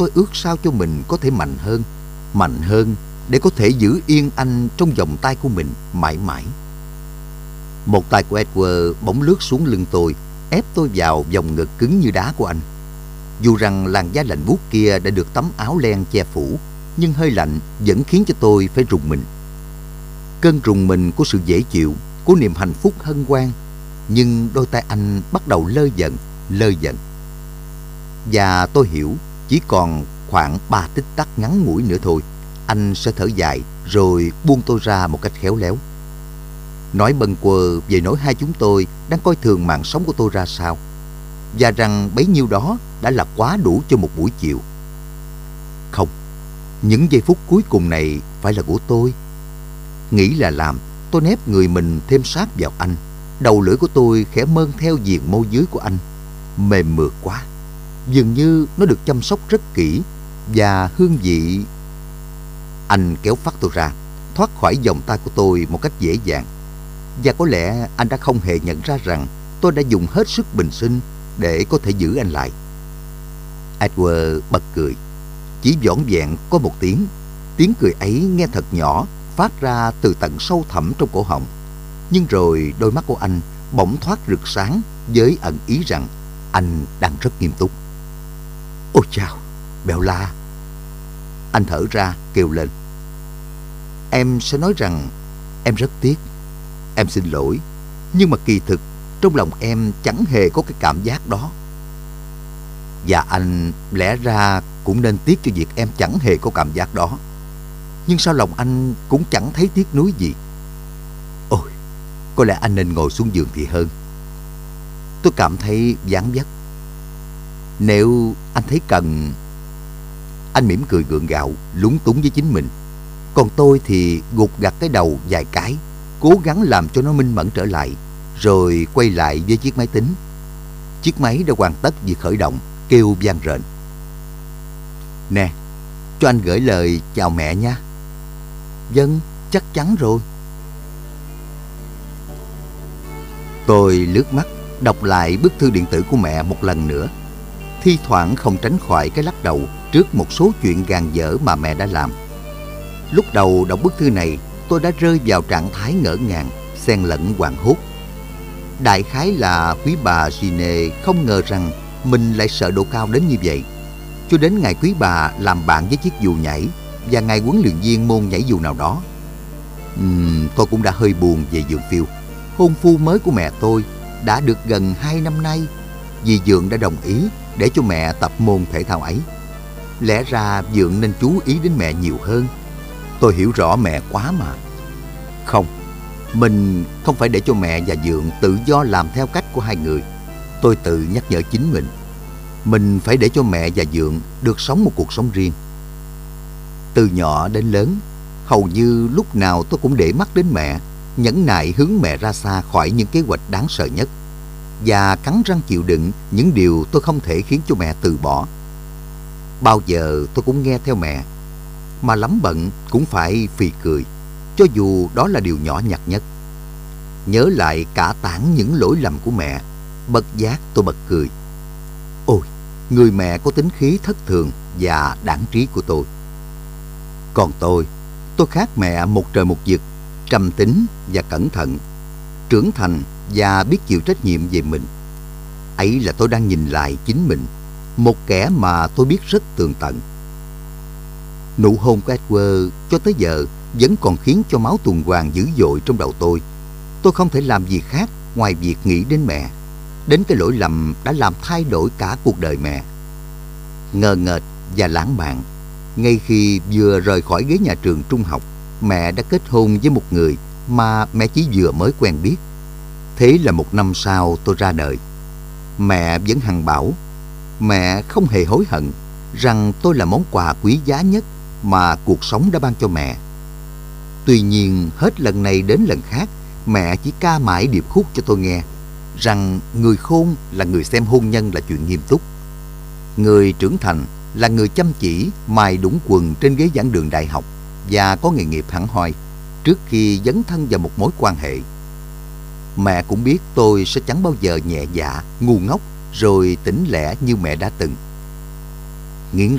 tôi ước sao cho mình có thể mạnh hơn, mạnh hơn để có thể giữ yên anh trong vòng tay của mình mãi mãi. Một tay của Edward bỗng lướt xuống lưng tôi, ép tôi vào vòng ngực cứng như đá của anh. Dù rằng làn da lạnh buốt kia đã được tấm áo len che phủ, nhưng hơi lạnh vẫn khiến cho tôi phải rùng mình. Cơn rùng mình của sự dễ chịu, của niềm hạnh phúc hân hoan, nhưng đôi tay anh bắt đầu lơ dần, lơ dần. Và tôi hiểu, chỉ còn khoảng ba tích tắc ngắn ngủi nữa thôi, anh sẽ thở dài rồi buông tôi ra một cách khéo léo. Nói bần quờ về nỗi hai chúng tôi đang coi thường mạng sống của tôi ra sao, và rằng bấy nhiêu đó đã là quá đủ cho một buổi chiều. Không, những giây phút cuối cùng này phải là của tôi. Nghĩ là làm, tôi nép người mình thêm sát vào anh. Đầu lưỡi của tôi khẽ mơn theo viền môi dưới của anh. Mềm mượt quá. Dường như nó được chăm sóc rất kỹ và hương vị... Anh kéo phát tôi ra, thoát khỏi vòng tay của tôi một cách dễ dàng. Và có lẽ anh đã không hề nhận ra rằng tôi đã dùng hết sức bình sinh để có thể giữ anh lại. Edward bật cười. Chỉ vỏn vẹn có một tiếng. Tiếng cười ấy nghe thật nhỏ, phát ra từ tận sâu thẳm trong cổ họng. Nhưng rồi đôi mắt của anh bỗng thoát rực sáng với ẩn ý rằng anh đang rất nghiêm túc. Ôi chào, Bèo La. Anh thở ra kêu lên. Em sẽ nói rằng em rất tiếc. Em xin lỗi. Nhưng mà kỳ thực trong lòng em chẳng hề có cái cảm giác đó. Và anh lẽ ra cũng nên tiếc cho việc em chẳng hề có cảm giác đó. Nhưng sao lòng anh cũng chẳng thấy tiếc nuối gì. Ôi, có lẽ anh nên ngồi xuống giường thì hơn. Tôi cảm thấy ván dấp. Nếu anh thấy cần... Anh mỉm cười gượng gạo, lúng túng với chính mình. Còn tôi thì gục gặt cái đầu vài cái, cố gắng làm cho nó minh mẫn trở lại, rồi quay lại với chiếc máy tính. Chiếc máy đã hoàn tất việc khởi động, kêu vang rền. Nè, cho anh gửi lời chào mẹ nha. Dân, chắc chắn rồi. Tôi lướt mắt, đọc lại bức thư điện tử của mẹ một lần nữa. Thi thoảng không tránh khỏi cái lắc đầu trước một số chuyện gàn dở mà mẹ đã làm. Lúc đầu đọc bức thư này, tôi đã rơi vào trạng thái ngỡ ngàng, xen lẫn hoảng hốt. Đại khái là quý bà Gine không ngờ rằng mình lại sợ độ cao đến như vậy. Cho đến ngày quý bà làm bạn với chiếc dù nhảy và ngày huấn luyện viên môn nhảy dù nào đó. Uhm, tôi cũng đã hơi buồn về Dượng Phiêu. Hôn phu mới của mẹ tôi đã được gần 2 năm nay vì Dượng đã đồng ý để cho mẹ tập môn thể thao ấy. Lẽ ra Dượng nên chú ý đến mẹ nhiều hơn. Tôi hiểu rõ mẹ quá mà. Không, mình không phải để cho mẹ và Dượng tự do làm theo cách của hai người. Tôi tự nhắc nhở chính mình. Mình phải để cho mẹ và Dượng được sống một cuộc sống riêng. Từ nhỏ đến lớn, hầu như lúc nào tôi cũng để mắt đến mẹ, nhẫn nại hướng mẹ ra xa khỏi những kế hoạch đáng sợ nhất và cắn răng chịu đựng những điều tôi không thể khiến cho mẹ từ bỏ. Bao giờ tôi cũng nghe theo mẹ, mà lắm bận cũng phải phì cười, cho dù đó là điều nhỏ nhặt nhất. Nhớ lại cả tảng những lỗi lầm của mẹ, bất giác tôi bật cười. Ôi, người mẹ có tính khí thất thường và đảng trí của tôi. Còn tôi, tôi khác mẹ một trời một vực, trầm tính và cẩn thận, trưởng thành và biết chịu trách nhiệm về mình. Ấy là tôi đang nhìn lại chính mình, một kẻ mà tôi biết rất tường tận. Nụ hôn của Edward cho tới giờ vẫn còn khiến cho máu tuần hoàn dữ dội trong đầu tôi. Tôi không thể làm gì khác ngoài việc nghĩ đến mẹ, đến cái lỗi lầm đã làm thay đổi cả cuộc đời mẹ. Ngờ ngợt và lãng mạn, ngay khi vừa rời khỏi ghế nhà trường trung học, mẹ đã kết hôn với một người mà mẹ chỉ vừa mới quen biết. Thế là một năm sau tôi ra đời. Mẹ vẫn hằng bảo, mẹ không hề hối hận rằng tôi là món quà quý giá nhất mà cuộc sống đã ban cho mẹ. Tuy nhiên hết lần này đến lần khác, mẹ chỉ ca mãi điệp khúc cho tôi nghe rằng người khôn là người xem hôn nhân là chuyện nghiêm túc. Người trưởng thành là người chăm chỉ mài đúng quần trên ghế giảng đường đại học và có nghề nghiệp hẳn hoi trước khi dấn thân vào một mối quan hệ. Mẹ cũng biết tôi sẽ chẳng bao giờ nhẹ dạ, ngu ngốc rồi tỉnh lẻ như mẹ đã từng. Nghiến